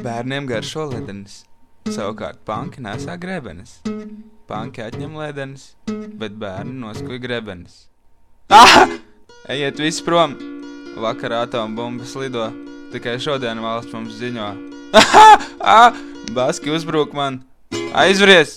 Bērniem garšo ledenis. Savukārt panki nesā grebenes. Panki atņem ledenis, bet bērni noskuj grebenes. Ah! Ejiet visi prom! Vakarā atombumbas lido. Tikai šodien valsts mums ziņo. Ah! Baski uzbruk man! Aizvries!